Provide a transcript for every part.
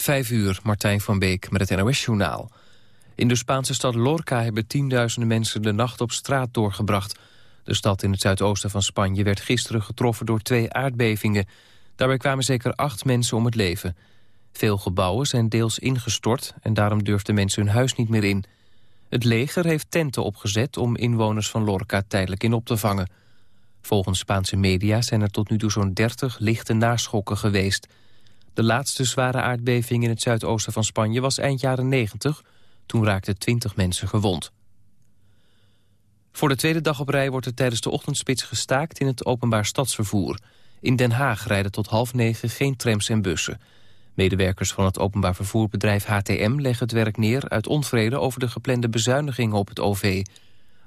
Vijf uur, Martijn van Beek met het NOS-journaal. In de Spaanse stad Lorca hebben tienduizenden mensen de nacht op straat doorgebracht. De stad in het zuidoosten van Spanje werd gisteren getroffen door twee aardbevingen. Daarbij kwamen zeker acht mensen om het leven. Veel gebouwen zijn deels ingestort en daarom durfden mensen hun huis niet meer in. Het leger heeft tenten opgezet om inwoners van Lorca tijdelijk in op te vangen. Volgens Spaanse media zijn er tot nu toe zo'n 30 lichte naschokken geweest... De laatste zware aardbeving in het zuidoosten van Spanje was eind jaren 90. Toen raakten 20 mensen gewond. Voor de tweede dag op rij wordt er tijdens de ochtendspits gestaakt in het openbaar stadsvervoer. In Den Haag rijden tot half negen geen trams en bussen. Medewerkers van het openbaar vervoerbedrijf HTM leggen het werk neer... uit onvrede over de geplande bezuinigingen op het OV.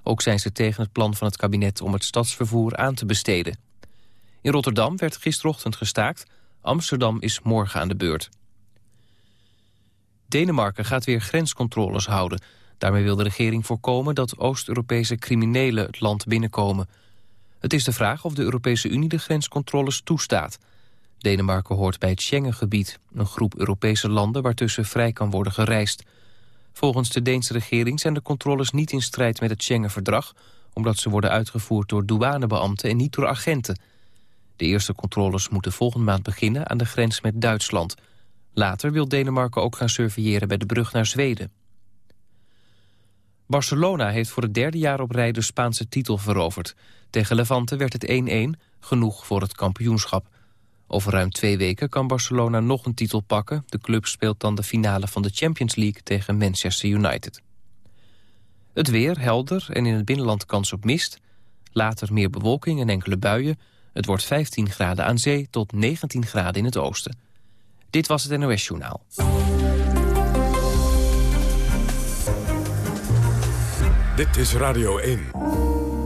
Ook zijn ze tegen het plan van het kabinet om het stadsvervoer aan te besteden. In Rotterdam werd gisterochtend gestaakt Amsterdam is morgen aan de beurt. Denemarken gaat weer grenscontroles houden. Daarmee wil de regering voorkomen dat Oost-Europese criminelen het land binnenkomen. Het is de vraag of de Europese Unie de grenscontroles toestaat. Denemarken hoort bij het Schengengebied, een groep Europese landen waartussen vrij kan worden gereisd. Volgens de Deense regering zijn de controles niet in strijd met het Schengenverdrag, omdat ze worden uitgevoerd door douanebeambten en niet door agenten. De eerste controles moeten volgende maand beginnen aan de grens met Duitsland. Later wil Denemarken ook gaan surveilleren bij de brug naar Zweden. Barcelona heeft voor het derde jaar op rij de Spaanse titel veroverd. Tegen Levante werd het 1-1, genoeg voor het kampioenschap. Over ruim twee weken kan Barcelona nog een titel pakken. De club speelt dan de finale van de Champions League tegen Manchester United. Het weer helder en in het binnenland kans op mist. Later meer bewolking en enkele buien. Het wordt 15 graden aan zee tot 19 graden in het oosten. Dit was het NOS Journaal. Dit is Radio 1.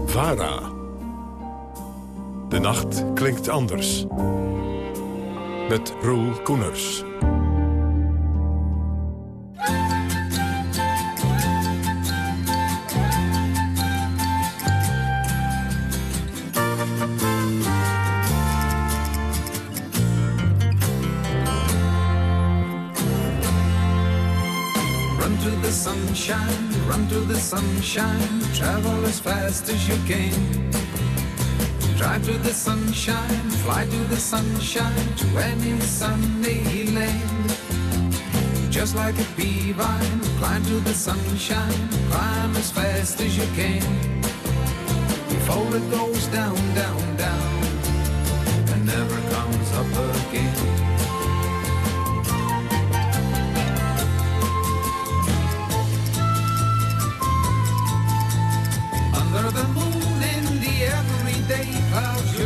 VARA. De nacht klinkt anders. Met Roel Koeners. Sunshine, run to the sunshine, travel as fast as you can. Drive to the sunshine, fly to the sunshine, to any sunny land. Just like a beeline, climb to the sunshine, climb as fast as you can. Before it goes down, down, down, and never comes up again.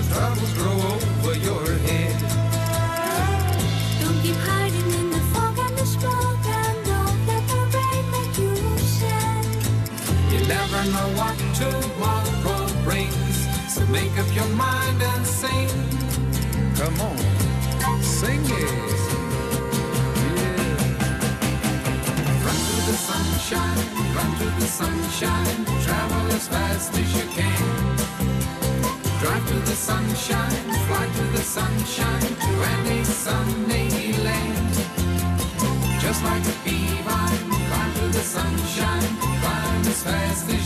Troubles grow over your head. Don't keep hiding in the fog and the smoke, and don't let the rain make you sad. You never know what tomorrow brings, so make up your mind and sing. Come on, sing it. Run to the sunshine, run to the sunshine, travel as fast as you can. Drive to the sunshine, fly to the sunshine, to any sunny land. Just like a beeline, climb to the sunshine, climb as fast as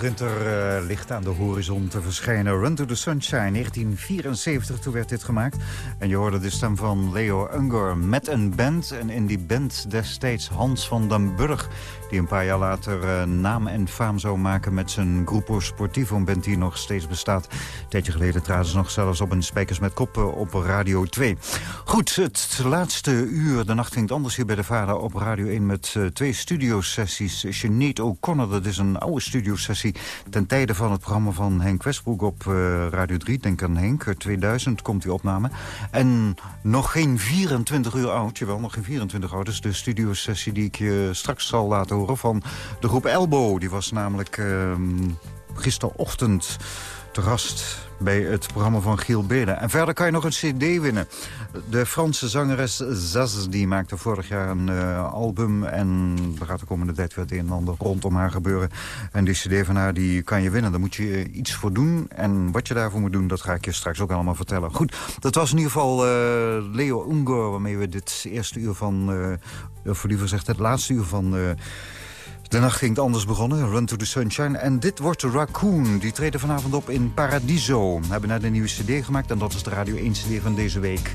begint er eh, licht aan de horizon te verschijnen. Run to the Sunshine, 1974, toen werd dit gemaakt. En je hoorde de stem van Leo Unger met een band. En in die band destijds Hans van den Burg... die een paar jaar later eh, naam en faam zou maken met zijn Gruppo Sportivo... een band die nog steeds bestaat. Een tijdje geleden traden ze nog zelfs op een Spijkers met Koppen op Radio 2. Goed, het laatste uur, de nacht ging anders hier bij de Vader op Radio 1... met eh, twee studiosessies. Sinead O'Connor, dat is een oude studiosessie... ten tijde van het programma van Henk Westbroek op eh, Radio 3. Denk aan Henk, 2000 komt die opname. En nog geen 24 uur oud, jawel, nog geen 24 oud... is de studiosessie die ik je straks zal laten horen van de groep Elbow. Die was namelijk ehm, gisterochtend te bij het programma van Giel Beden. En verder kan je nog een cd winnen. De Franse zangeres Zaz die maakte vorig jaar een eh, album... en er gaat de komende tijd weer het een en ander rondom haar gebeuren. En die cd van haar die kan je winnen. Daar moet je eh, iets voor doen. En wat je daarvoor moet doen, dat ga ik je straks ook allemaal vertellen. Goed, dat was in ieder geval eh, Leo Ungar... waarmee we dit eerste uur van... Uh, voor liever gezegd het laatste uur van... De nacht ging het anders begonnen, Run to the Sunshine. En dit wordt Raccoon. Die treden vanavond op in Paradiso. We hebben net een nieuwe cd gemaakt en dat is de Radio 1 cd van deze week.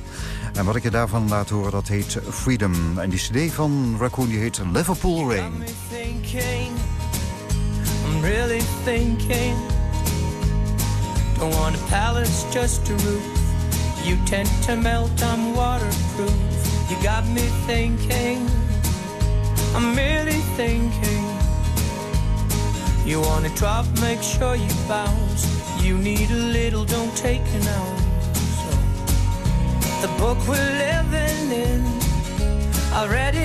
En wat ik je daarvan laat horen, dat heet Freedom. En die cd van Raccoon die heet Liverpool Rain. Me thinking, I'm really thinking. Don't want a palace, just a roof. You tend to melt, I'm waterproof. You got me thinking, I'm really thinking. You wanna drop, make sure you bounce. You need a little, don't take an ounce. So, the book we're living in. I read it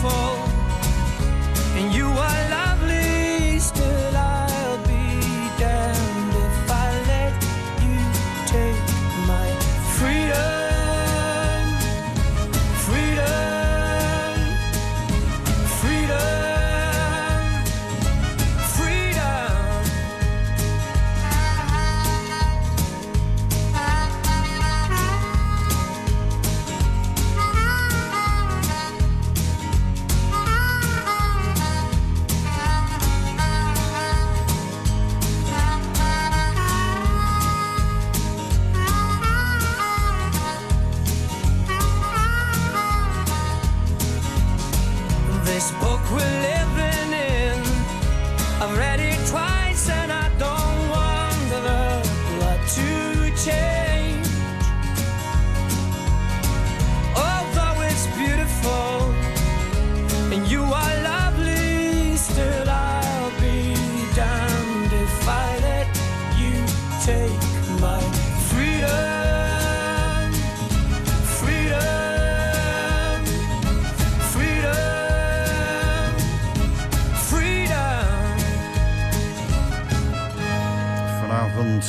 beautiful this book we're living in.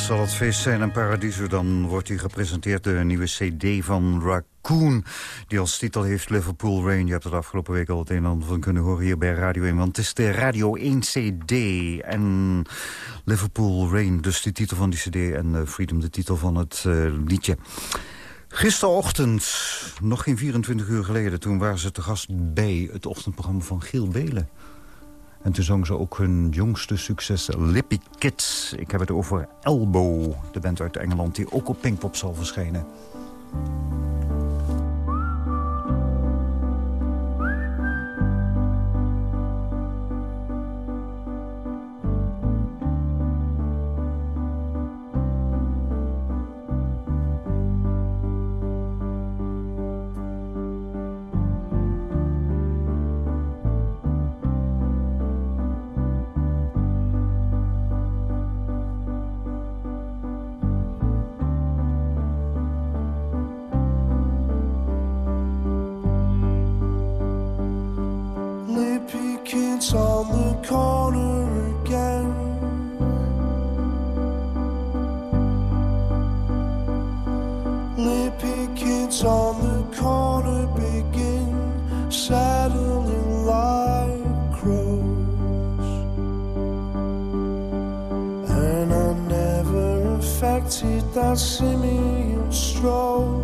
Zal het feest zijn in Paradiso. Dan wordt hij gepresenteerd de nieuwe cd van Raccoon. Die als titel heeft Liverpool Rain. Je hebt het afgelopen week al het een en ander van kunnen horen hier bij Radio 1. Want het is de Radio 1 cd. En Liverpool Rain, dus de titel van die cd. En uh, Freedom, de titel van het uh, liedje. Gisterochtend, nog geen 24 uur geleden... toen waren ze te gast bij het ochtendprogramma van Giel Belen. En toen zong ze ook hun jongste succes, Lippy Kids. Ik heb het over Elbow, de band uit Engeland... die ook op Pinkpop zal verschijnen. see me on stroll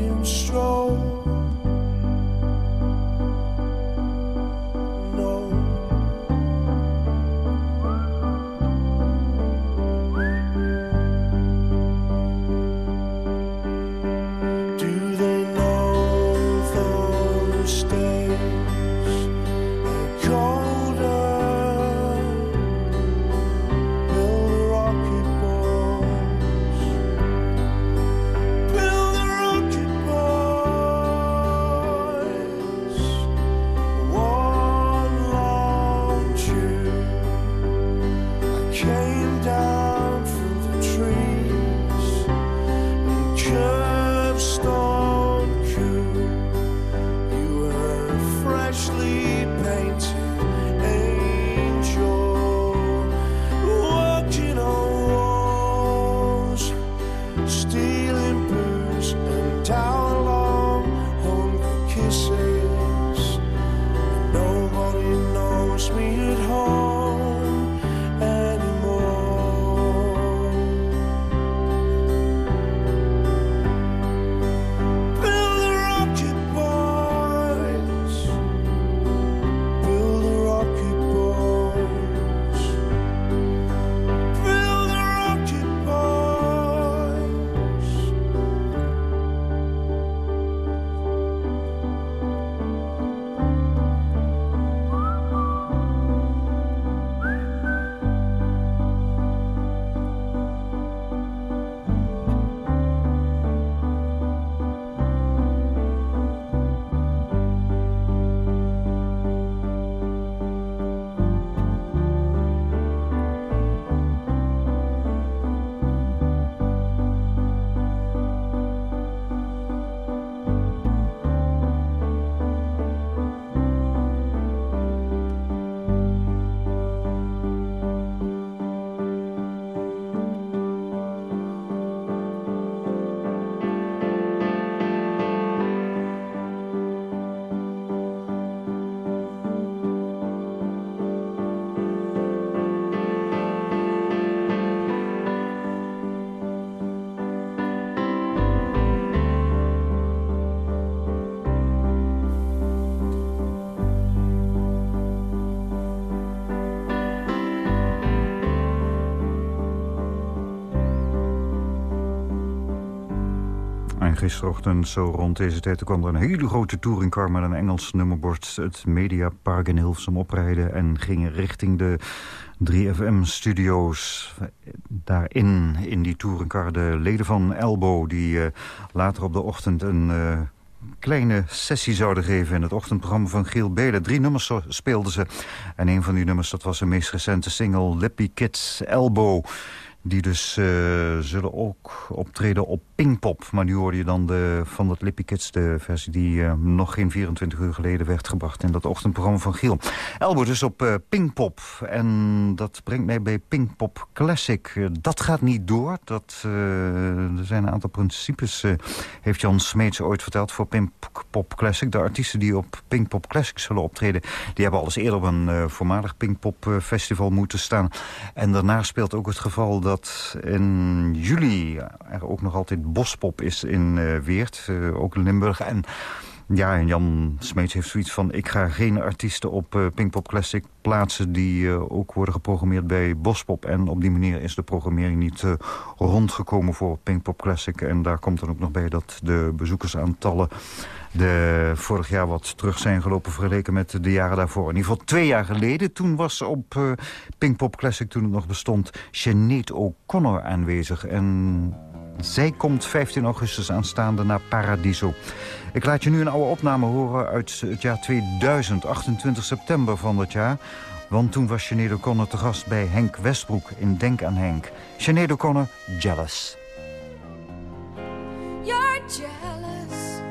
gisterochtend zo rond deze tijd kwam er een hele grote touringcar met een Engels nummerbord het Mediapark in Hilversum oprijden en ging richting de 3FM-studio's. Daarin, in die touringcar, de leden van Elbow... die eh, later op de ochtend een eh, kleine sessie zouden geven... in het ochtendprogramma van Giel Belen. Drie nummers speelden ze. En een van die nummers, dat was de meest recente single... Lippy Kids Elbow... Die dus eh, zullen ook optreden op Pinkpop. Maar nu hoorde je dan de, van dat Lippy Kids, de versie die eh, nog geen 24 uur geleden werd gebracht in dat ochtendprogramma van Giel. Elbow dus op eh, Pinkpop. En dat brengt mij bij Pinkpop Classic. Dat gaat niet door. Dat, er zijn een aantal principes, heeft Jan Smeets ooit verteld voor Pinkpop Classic. De artiesten die op Pinkpop Classic zullen optreden, die hebben al eens eerder op een voormalig Pinkpop festival moeten staan. En daarna speelt ook het geval in juli er ook nog altijd Bospop is in eh, Weert, eh, ook in Limburg. En ja, en Jan Smeets heeft zoiets van... ik ga geen artiesten op eh, Pinkpop Classic plaatsen... die eh, ook worden geprogrammeerd bij Bospop. En op die manier is de programmering niet eh, rondgekomen voor Pinkpop Classic. En daar komt dan ook nog bij dat de bezoekersaantallen... de vorig jaar wat terug zijn gelopen vergeleken met de jaren daarvoor. In ieder geval twee jaar geleden. Toen was op Pinkpop Classic, toen het nog bestond... Sinead O'Connor aanwezig. En zij komt 15 augustus aanstaande naar Paradiso. Ik laat je nu een oude opname horen uit het jaar 2000, 28 september van dat jaar. Want toen was Sinead O'Connor te gast bij Henk Westbroek in Denk aan Henk. Sinead O'Connor, Jealous. You're jealous.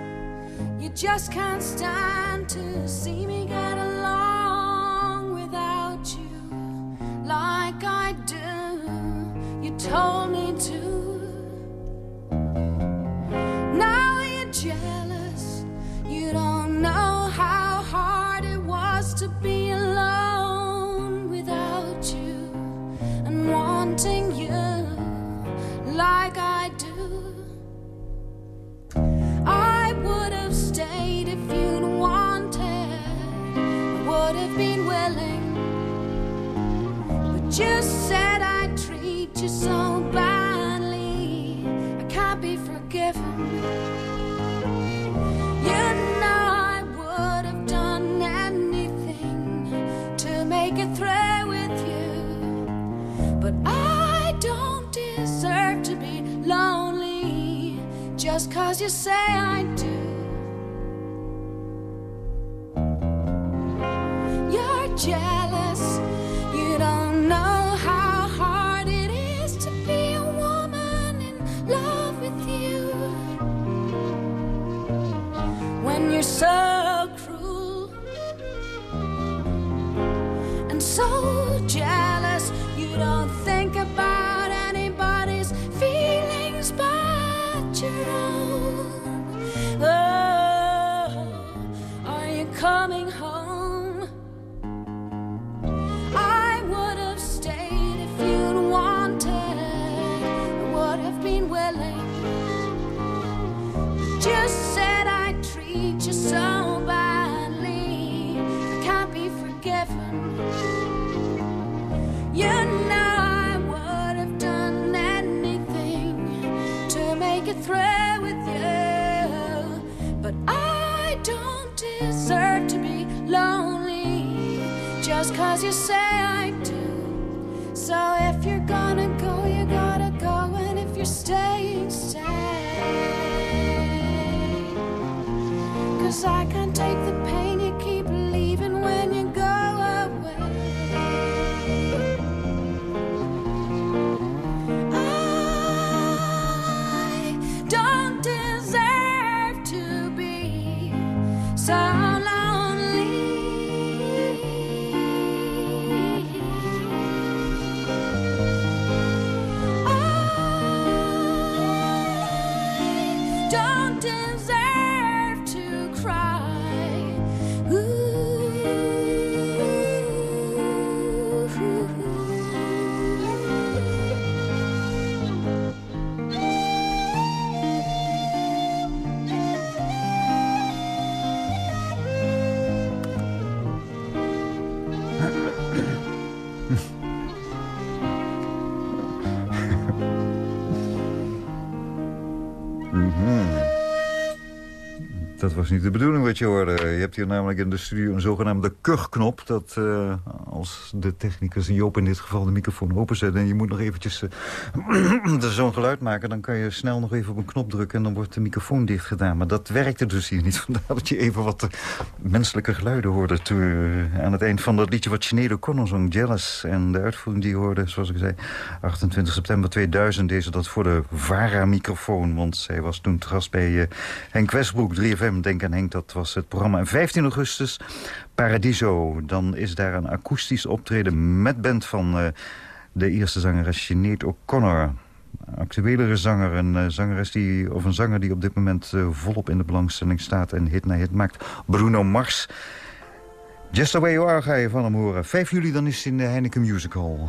You just can't stand to see me get along without you like I do. You told me to. Now you're jealous. You don't know how hard it was to be alone without you and wanting you like I do. I would have stayed if you'd wanted. Would have been willing. But you said I'd treat you so badly. Be forgiven. You know I would have done anything to make it through with you. But I don't deserve to be lonely just cause you say I do. Was niet de bedoeling wat je hoorde. Je hebt hier namelijk in de studio een zogenaamde kuchknop. Dat uh, als de technicus Joop in dit geval de microfoon openzet... en je moet nog eventjes uh, zo'n geluid maken... dan kan je snel nog even op een knop drukken... en dan wordt de microfoon dicht gedaan. Maar dat werkte dus hier niet. Vandaar dat je even wat menselijke geluiden hoorde... Toen, aan het eind van dat liedje wat Sinead O'Connor zong, Jealous. En de uitvoering die je hoorde, zoals ik zei... 28 september 2000 deze dat voor de VARA-microfoon. Want zij was toen gast bij Henk Westbroek, 3FM Denk aan Henk, dat was het programma. En 15 augustus, Paradiso. Dan is daar een akoestisch optreden met band van uh, de eerste zangeres Sinead O'Connor. Actuelere zanger, een uh, zangeres die, of een zanger die op dit moment uh, volop in de belangstelling staat en hit na hit maakt. Bruno Mars. Just the way you are ga je van hem horen. 5 juli dan is het in de Heineken Music Hall.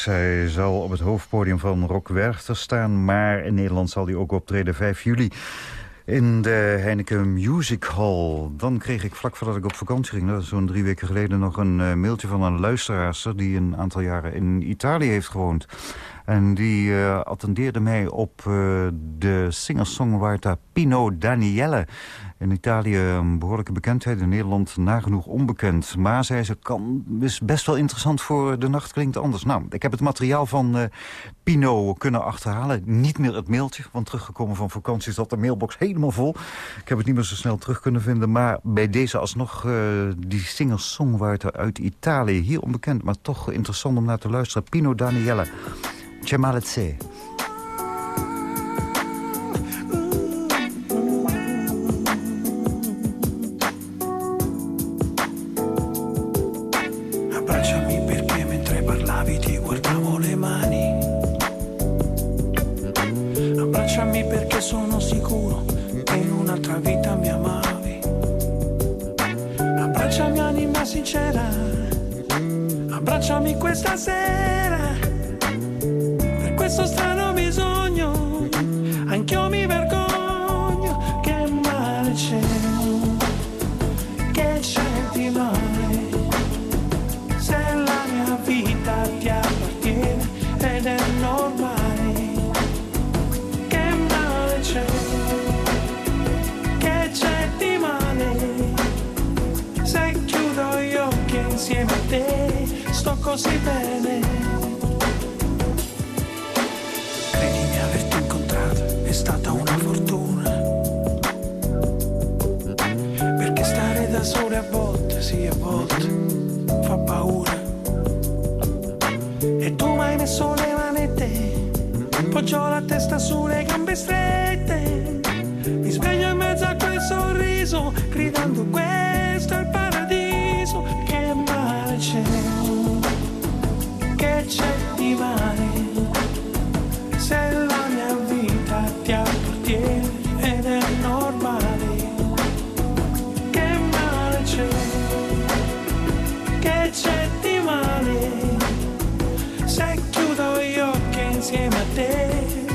Hij zal op het hoofdpodium van Rock Werchter staan... maar in Nederland zal hij ook optreden 5 juli in de Heineken Music Hall. Dan kreeg ik vlak voordat ik op vakantie ging... zo'n drie weken geleden nog een uh, mailtje van een luisteraarster... die een aantal jaren in Italië heeft gewoond. En die eh, attendeerde mij op eh, de singer-songwriter Pino Daniele. In Italië een behoorlijke bekendheid, in Nederland nagenoeg onbekend. Maar, zei ze, kan, is best wel interessant voor De Nacht Klinkt Anders. Nou, ik heb het materiaal van eh, Pino kunnen achterhalen. Niet meer het mailtje, want teruggekomen van vakantie zat de mailbox helemaal vol. Ik heb het niet meer zo snel terug kunnen vinden. Maar bij deze alsnog uh, die singer-songwriter uit Italië. Hier onbekend, maar toch interessant om naar te luisteren. Pino Daniele. C'è male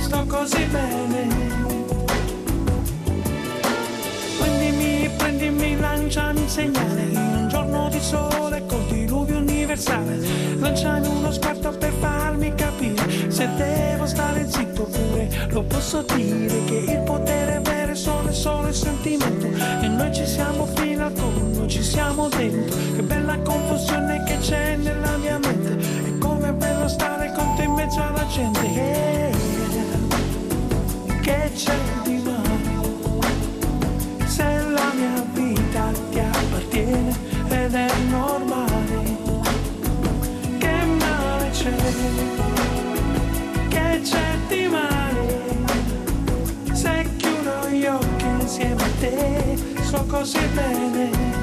sto così bene. Prendimi, prendimi, lanciami un segnale. In un giorno di sole col diluvio universale. Lanciami uno sguardo per farmi capire se devo stare zitto pure lo posso dire che il potere vero è solo, solo il sentimento. E noi ci siamo fino al collo ci siamo dentro. Che bella confusione che c'è nella mia mente. È come bello stare con te in mezzo alla gente te so così bene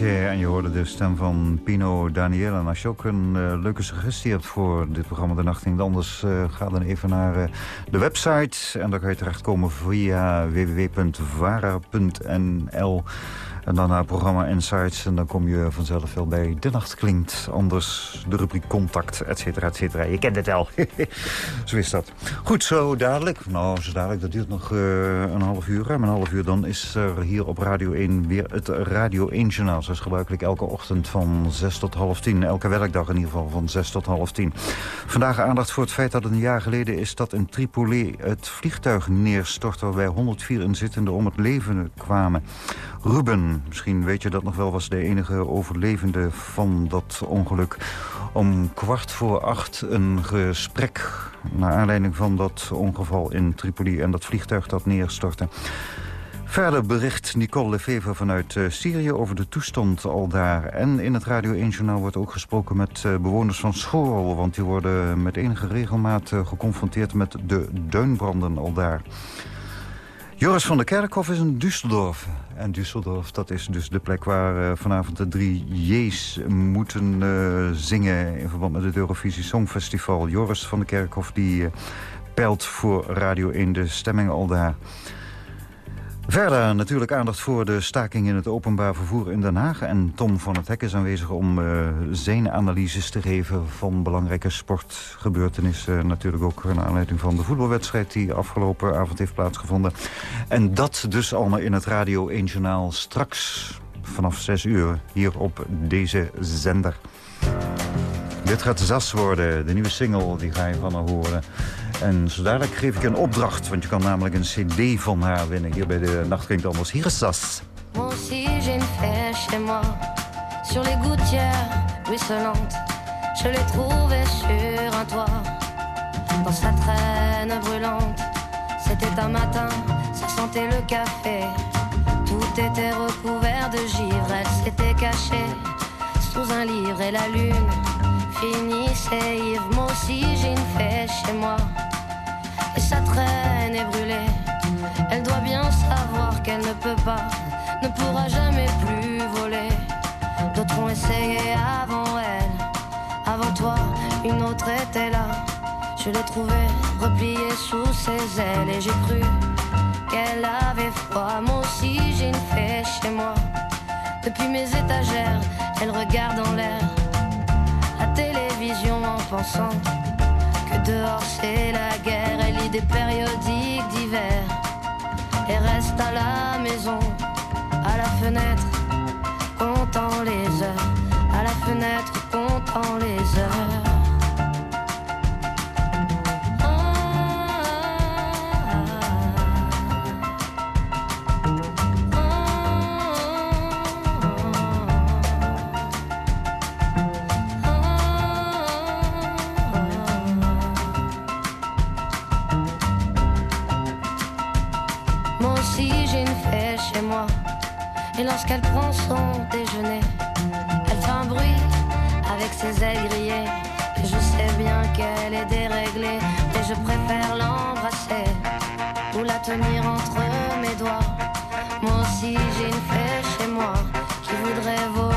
en je hoorde de stem van Pino Daniel. En als je ook een eh, leuke suggestie hebt voor dit programma De Nacht Klinkt Anders... eh, ga dan even naar eh, de website. En dan kan je terechtkomen via www.vara.nl. En dan naar programma Insights. En dan kom je vanzelf wel bij De Nacht Klinkt. Anders de rubriek Contact, et cetera, et cetera. Je kent het wel. zo is dat. Goed, zo dadelijk. Nou, zo dadelijk. Dat duurt nog uh, een half uur. Ruim een half uur. Dan is er hier op Radio 1 weer het Radio 1 Journaal. Zoals gebruikelijk elke ochtend van 6 tot half 10. Elke werkdag in ieder geval van 6 tot half 10. Vandaag aandacht voor het feit dat een jaar geleden is dat in Tripoli het vliegtuig neerstortte... waarbij 104 inzittenden om het leven kwamen. Ruben, misschien weet je dat nog wel, was de enige overlevende van dat ongeluk. Om kwart voor acht een gesprek naar aanleiding van dat ongeval in Tripoli... en dat vliegtuig dat neerstortte. Verder bericht Nicole Lefevre vanuit uh, Syrië over de toestand al daar. En in het Radio 1-journaal wordt ook gesproken met uh, bewoners van school... want die worden met enige regelmaat uh, geconfronteerd met de duinbranden al daar. Joris van der Kerkhof is in Düsseldorf. En Düsseldorf, dat is dus de plek waar uh, vanavond de drie J's moeten uh, zingen... in verband met het Eurovisie Songfestival. Joris van der Kerkhof die uh, peilt voor Radio 1 de stemming al daar. Verder natuurlijk aandacht voor de staking in het openbaar vervoer in Den Haag. En Tom van het Hek is aanwezig om uh, zijn analyses te geven... van belangrijke sportgebeurtenissen. Natuurlijk ook naar aanleiding van de voetbalwedstrijd... die afgelopen avond heeft plaatsgevonden. En dat dus allemaal in het Radio 1 Journaal straks vanaf 6 uur hier op deze zender. Dit gaat Zas worden, de nieuwe single, die ga je van haar horen. En zo dadelijk geef ik een opdracht, want je kan namelijk een cd van haar winnen. Hier bij de Nacht klinkt anders. Hier is Sas. Moi aussi j'ai une fée chez moi Sur les gouttières ruisselantes Je l'ai trouvée sur un toit Dans sa traîne brûlante C'était un matin, ça sentait le café Tout était recouvert de givre Elle s'était cachée sous un livre et la lune finissait ivre Moi aussi j'ai une fée chez moi et sa traîne est brûlée. Elle doit bien savoir qu'elle ne peut pas, ne pourra jamais plus voler. D'autres ont essayé avant elle, avant toi, une autre était là. Je l'ai trouvée repliée sous ses ailes et j'ai cru qu'elle avait froid. Moi aussi j'ai une fée chez moi. Depuis mes étagères, elle regarde en l'air la télévision en pensant dehors c'est la guerre, elle lit des périodiques d'hiver et reste à la maison, à la fenêtre, comptant les heures, à la fenêtre, comptant les heures. Et lorsqu'elle prend son déjeuner, elle fait un bruit avec ses ailes grillées. Et je sais bien qu'elle est déréglée, mais je préfère l'embrasser ou la tenir entre mes doigts. Moi aussi j'ai une fée chez moi qui voudrait voler,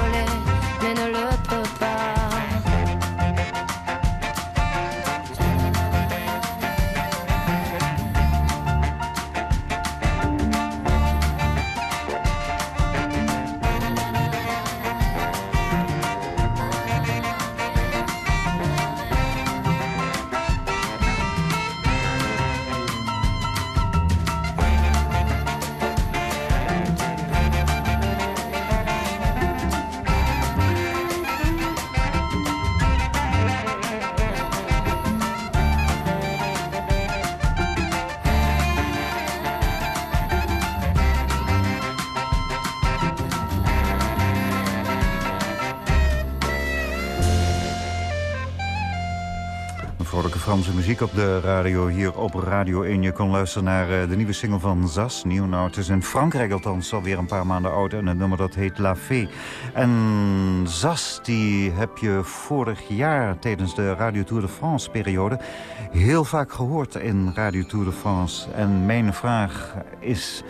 muziek op de radio hier op Radio 1. Je kon luisteren naar uh, de nieuwe single van Zas, nieuw. Het is in Frankrijk althans alweer een paar maanden oud. En het nummer dat heet La Fée. En Zas, die heb je vorig jaar tijdens de Radio Tour de France periode... heel vaak gehoord in Radio Tour de France. En mijn vraag is...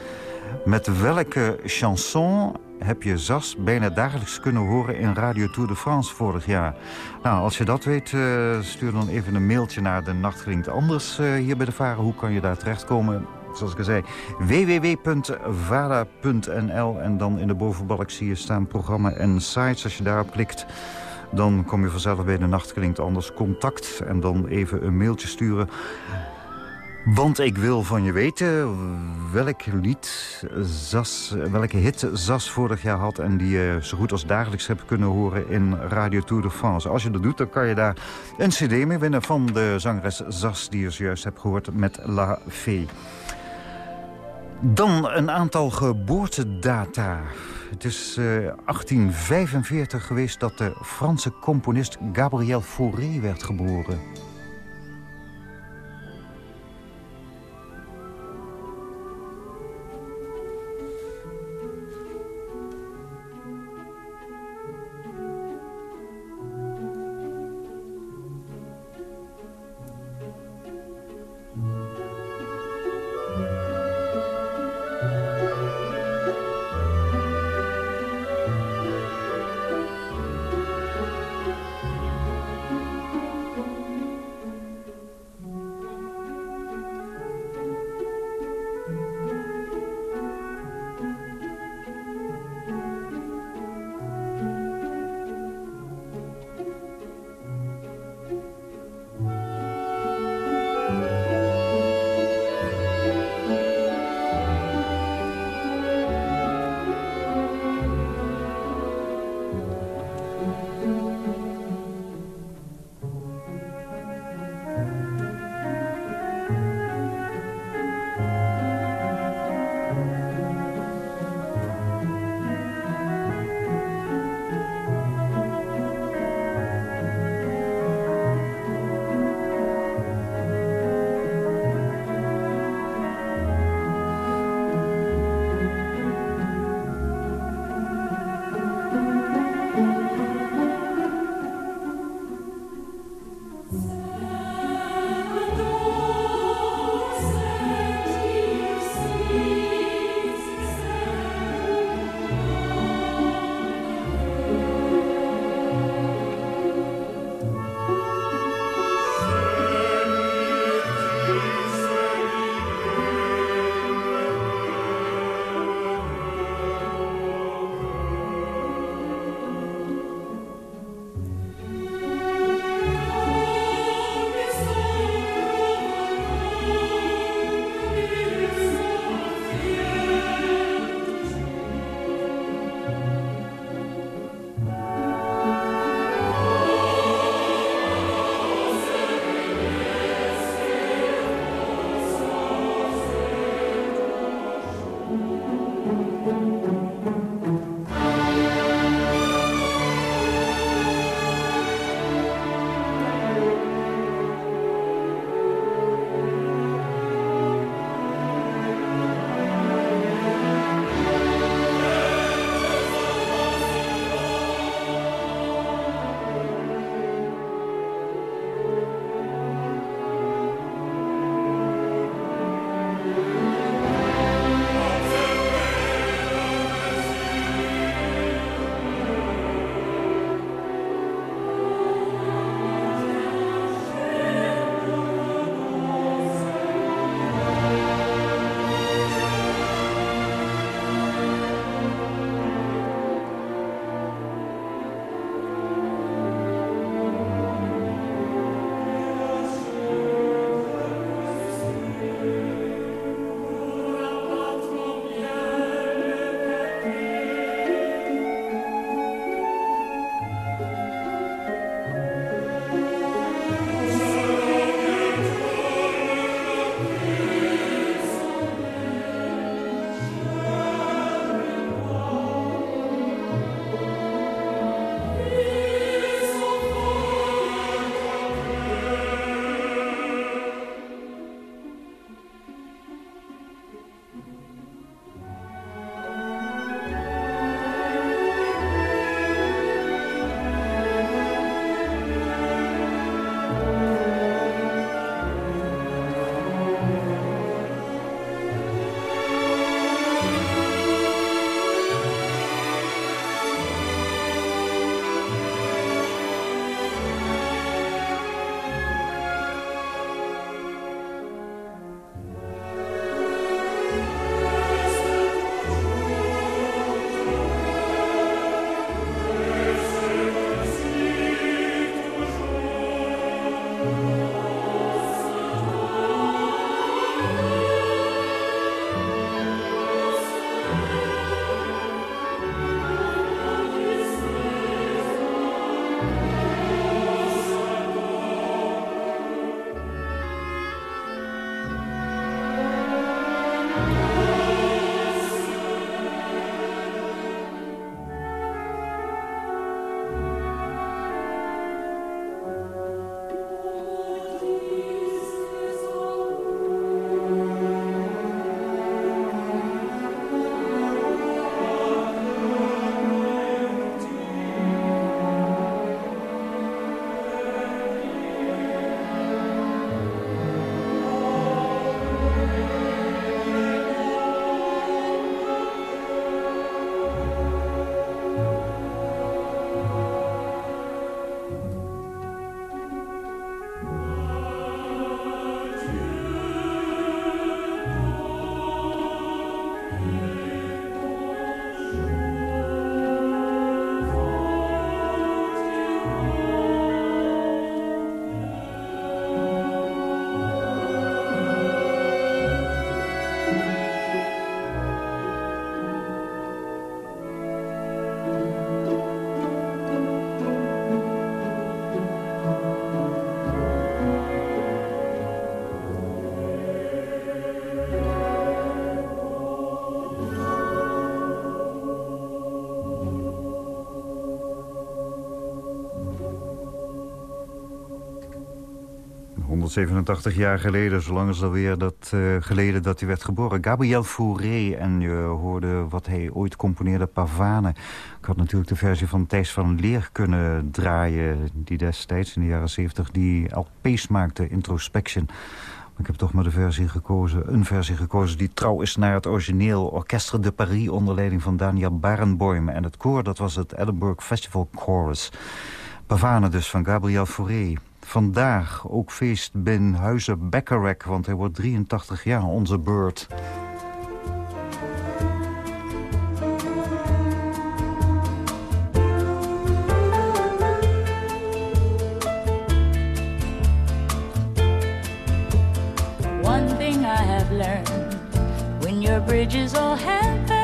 Met welke chanson heb je Zas bijna dagelijks kunnen horen in Radio Tour de France vorig jaar. Nou, als je dat weet, uh, stuur dan even een mailtje naar de Nacht Klinkt Anders uh, hier bij de Varen. Hoe kan je daar terechtkomen? zoals ik al zei, www.vara.nl. En dan in de bovenbalk zie je staan programma en sites. Als je daarop klikt, dan kom je vanzelf bij de Nacht Klinkt Anders contact. En dan even een mailtje sturen want ik wil van je weten welk lied Zas, welke hit Zas vorig jaar had... en die je zo goed als dagelijks hebt kunnen horen in Radio Tour de France. Als je dat doet, dan kan je daar een cd mee winnen van de zangeres Zas... die je zojuist hebt gehoord met La Fée. Dan een aantal geboortedata. Het is 1845 eh, geweest dat de Franse componist Gabriel Fauré werd geboren. 87 jaar geleden, zolang is alweer dat, uh, geleden dat hij werd geboren. Gabriel Fauré en je hoorde wat hij ooit componeerde, Pavane. Ik had natuurlijk de versie van Thijs van Leer kunnen draaien... die destijds in de jaren 70 die LP's maakte, Introspection... Ik heb toch maar de versie gekozen, een versie gekozen die trouw is naar het origineel. Orchestre de Paris onder leiding van Daniel Barenboim. En het koor, dat was het Edinburgh Festival Chorus. Pavane dus van Gabriel Fauré. Vandaag ook feest Ben Huizen Beckerek, want hij wordt 83 jaar, onze beurt. One thing I have learned, when your bridges all have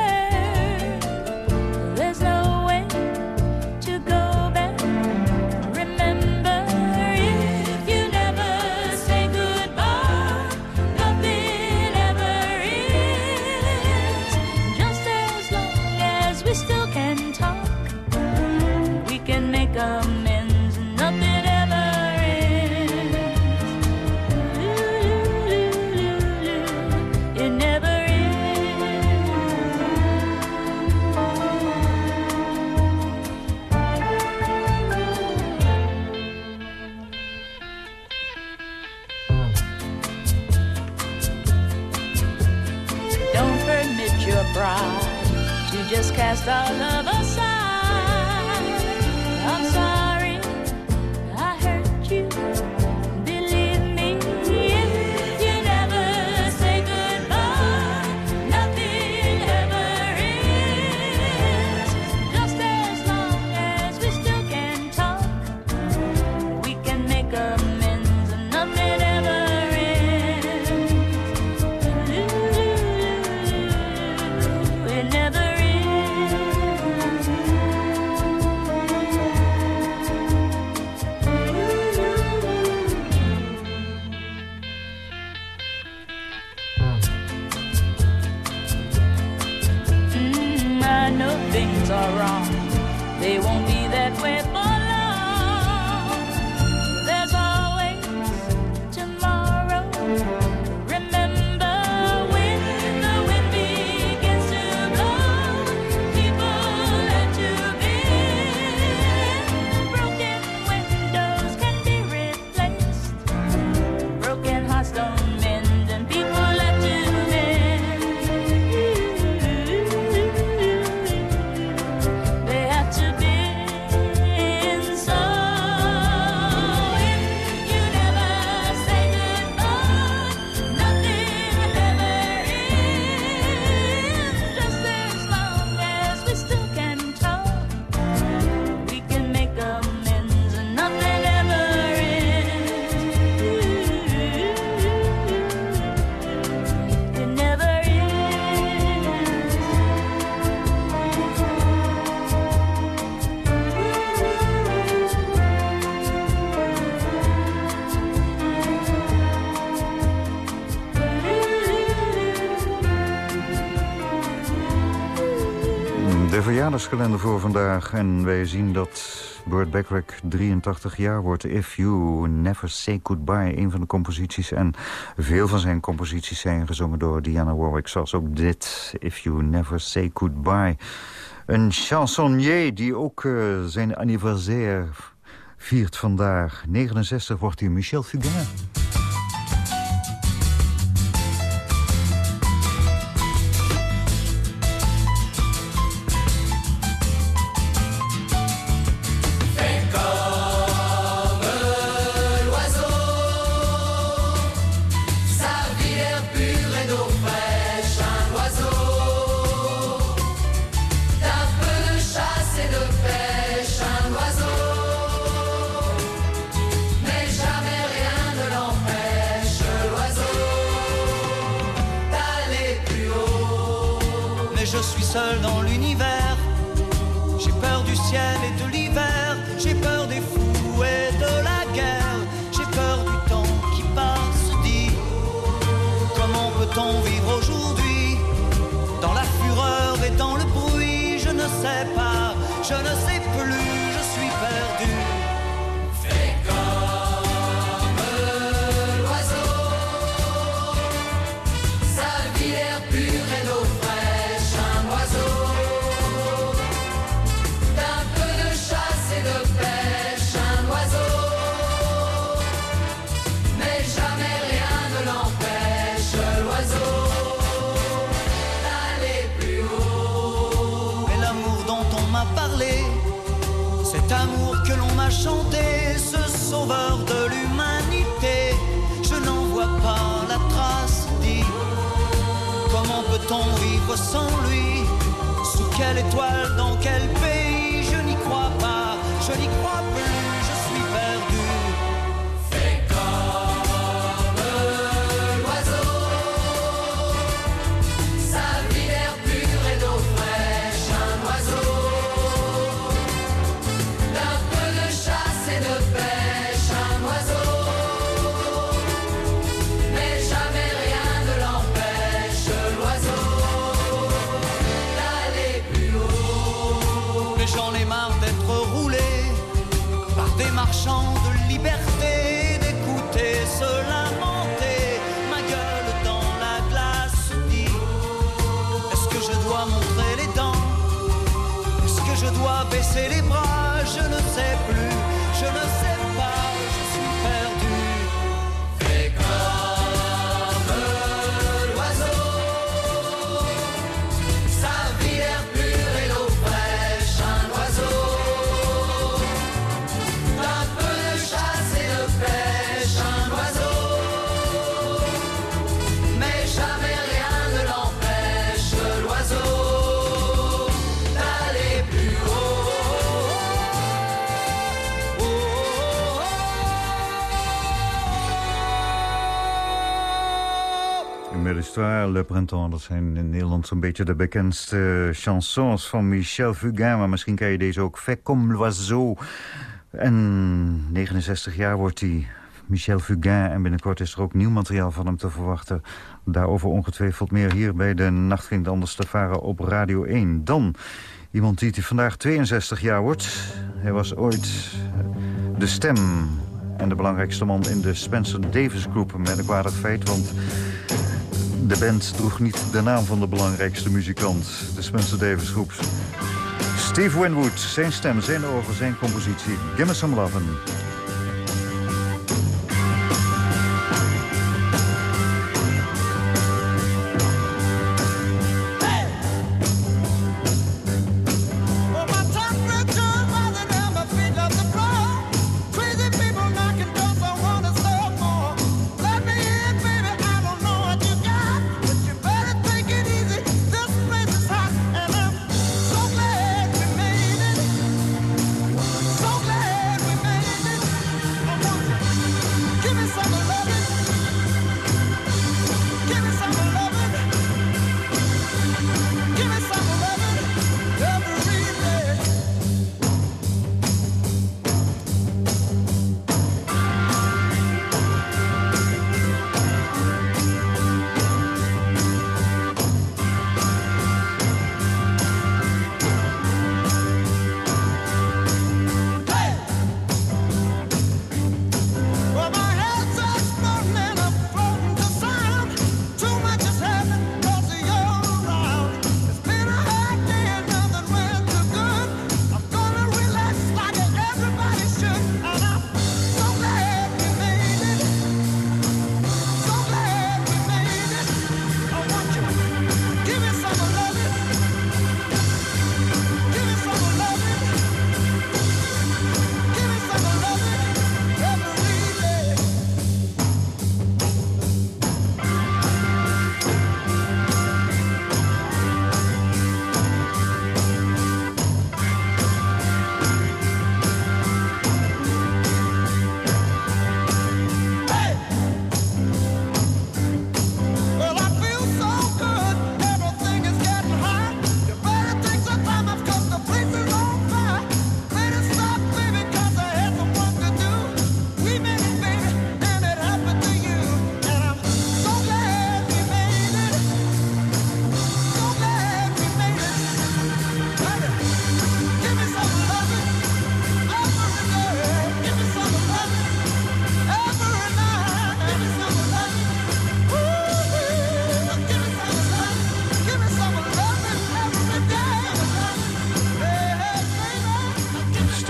De verjaardagskalender voor vandaag. En wij zien dat Burt Bacharach 83 jaar wordt. If You Never Say Goodbye, een van de composities. En veel van zijn composities zijn gezongen door Diana Warwick. Zoals ook dit, If You Never Say Goodbye. Een chansonnier die ook eh, zijn anniversaire viert vandaag. 69 wordt hij Michel Fugain. Je suis seul dans l'univers. Sauveur de l'humanité. Je n'en vois pas la trace, dit. Comment peut-on vivre sans lui? Sous quelle étoile, dans quel je dois baisser les bras Je ne sais plus, je ne sais pas, Le Printemps, dat zijn in Nederland zo'n beetje de bekendste chansons van Michel Fugain. Maar misschien ken je deze ook, Fait comme l'oiseau. En 69 jaar wordt hij, Michel Fugain. En binnenkort is er ook nieuw materiaal van hem te verwachten. Daarover ongetwijfeld meer hier bij de Nacht anders te varen op Radio 1. Dan iemand die vandaag 62 jaar wordt. Hij was ooit de stem en de belangrijkste man in de Spencer Davis Groep. Een merkwaardig feit, want de band droeg niet de naam van de belangrijkste muzikant. De Spencer Davis Groep. Steve Winwood, zijn stem, zijn ogen, zijn compositie. Give me some lovin'.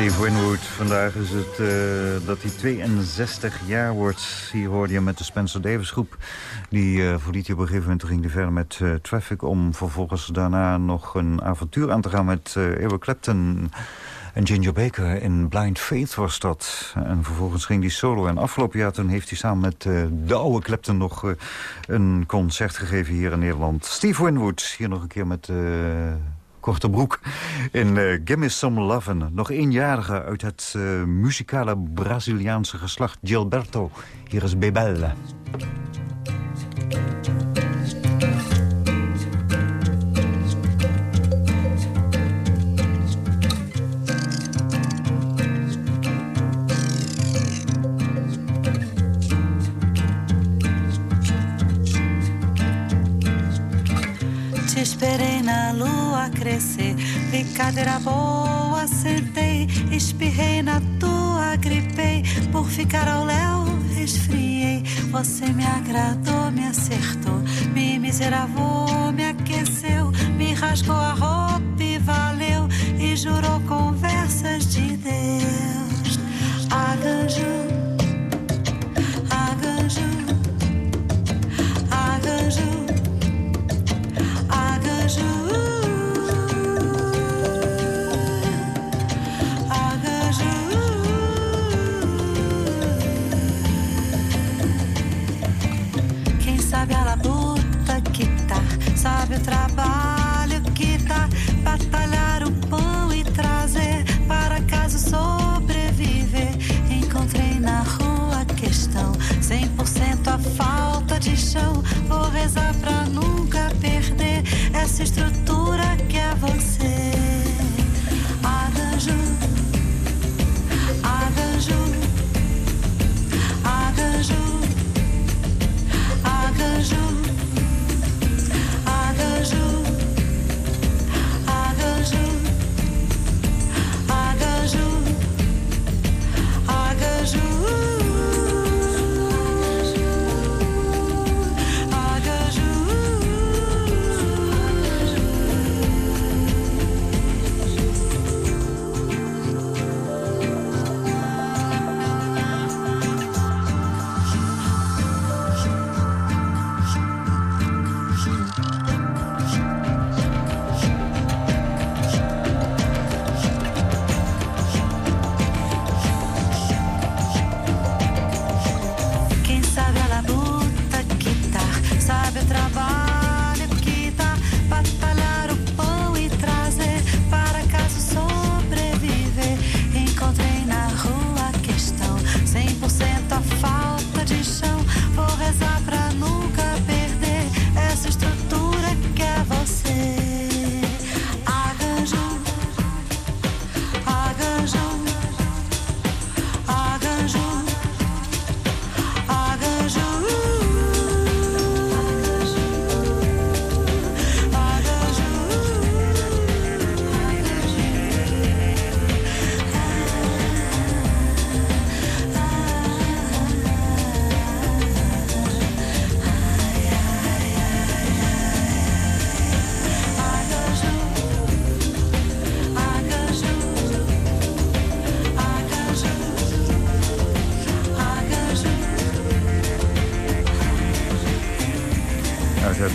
Steve Winwood, vandaag is het eh, dat hij 62 jaar wordt. Hier hoorde je met de Spencer Davis groep. Die eh verliet hij op een gegeven moment, ging hij verder met eh, Traffic... om vervolgens daarna nog een avontuur aan te gaan met Eric Clapton. En Ginger Baker in Blind Faith was dat. En vervolgens ging hij solo. En afgelopen jaar toen heeft hij samen met de oude Clapton nog een concert gegeven hier in Nederland. Steve Winwood, hier nog een keer met... Korte broek in eh Gimme Some Lovin'. Nog eenjarige uit het eh, muzikale Braziliaanse geslacht Gilberto. Hier is Bebel. Brincadeira boa, sentei, espirrei na tua, gripei, por ficar ao léu, resfriei. Você me agradou, me acertou, me miseravou, me aqueceu, me rasgou a roupa e valeu, e jurou conversas de Deus. Arranjo, sabe o trabalho que dá, batalhar o pão e trazer para casa sobreviver. Encontrei na rua a questão, 100% a falta de chão. Vou rezar pra nunca perder essa estrutura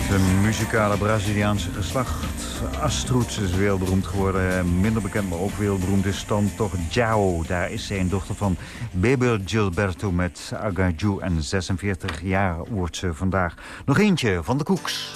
het muzikale Braziliaanse geslacht. Astrud is wereldberoemd geworden. Minder bekend, maar ook wereldberoemd is dan toch Jao. Daar is zij een dochter van Bebe Gilberto met Agaju. En 46 jaar wordt ze vandaag. Nog eentje van de Koeks.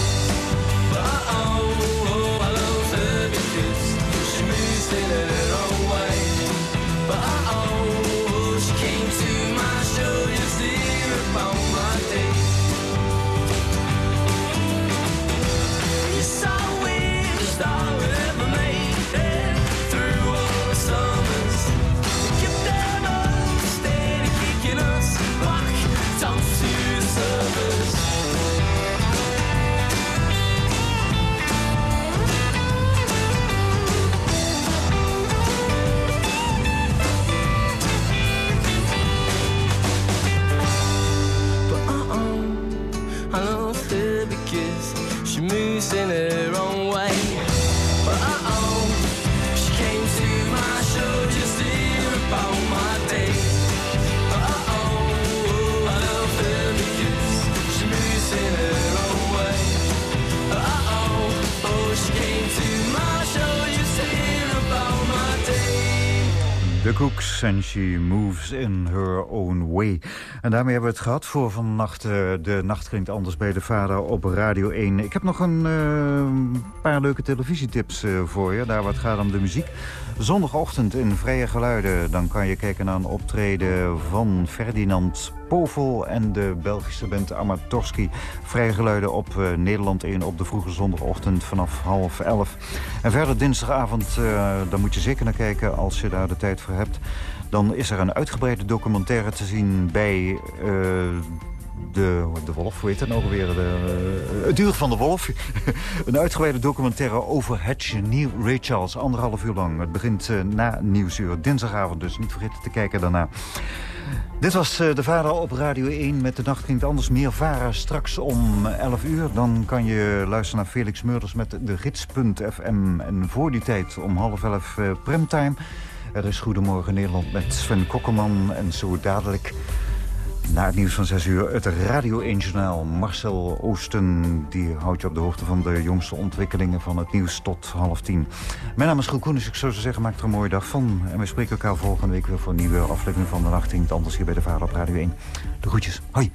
Cooks and she moves in her own way. En daarmee hebben we het gehad voor vannacht. eh, de nacht klinkt anders bij de vader op Radio 1. Ik heb nog een eh, paar leuke televisietips eh, voor je. Daar wat gaat om de muziek. Zondagochtend in Vrije Geluiden. Dan kan je kijken naar een optreden van Ferdinand Povel en de Belgische band Amatorski. Vrije Geluiden op Nederland 1 op de vroege zondagochtend vanaf half elf. En verder dinsdagavond, eh, daar moet je zeker naar kijken als je daar de tijd voor hebt. Dan is er een uitgebreide documentaire te zien bij... eh, de, de Wolf, hoe heet dat nou weer? De, eh, het uur van de Wolf. een uitgebreide documentaire over het genie Ray Charles. Anderhalf uur lang. Het begint eh, na nieuwsuur. Dinsdagavond dus. Niet vergeten te kijken daarna. Dit was de Vara op Radio 1 met de nacht klinkt anders. Meer Vara straks om 11 uur. Dan kan je luisteren naar Felix Meurders met de gids.fm. En voor die tijd om half 11 eh, premtime. Er is Goedemorgen Nederland met Sven Kokkelman. En zo dadelijk na het nieuws van 6 uur het Radio 1-journaal. Marcel Oosten die houdt je op de hoogte van de jongste ontwikkelingen van het nieuws tot half tien. Mijn naam is Groen Koen, dus ik zou zo zeggen, maak er een mooie dag van. En we spreken elkaar volgende week weer voor een nieuwe aflevering van de Nacht. Anders hier bij de Vader op Radio 1. De groetjes. Hoi.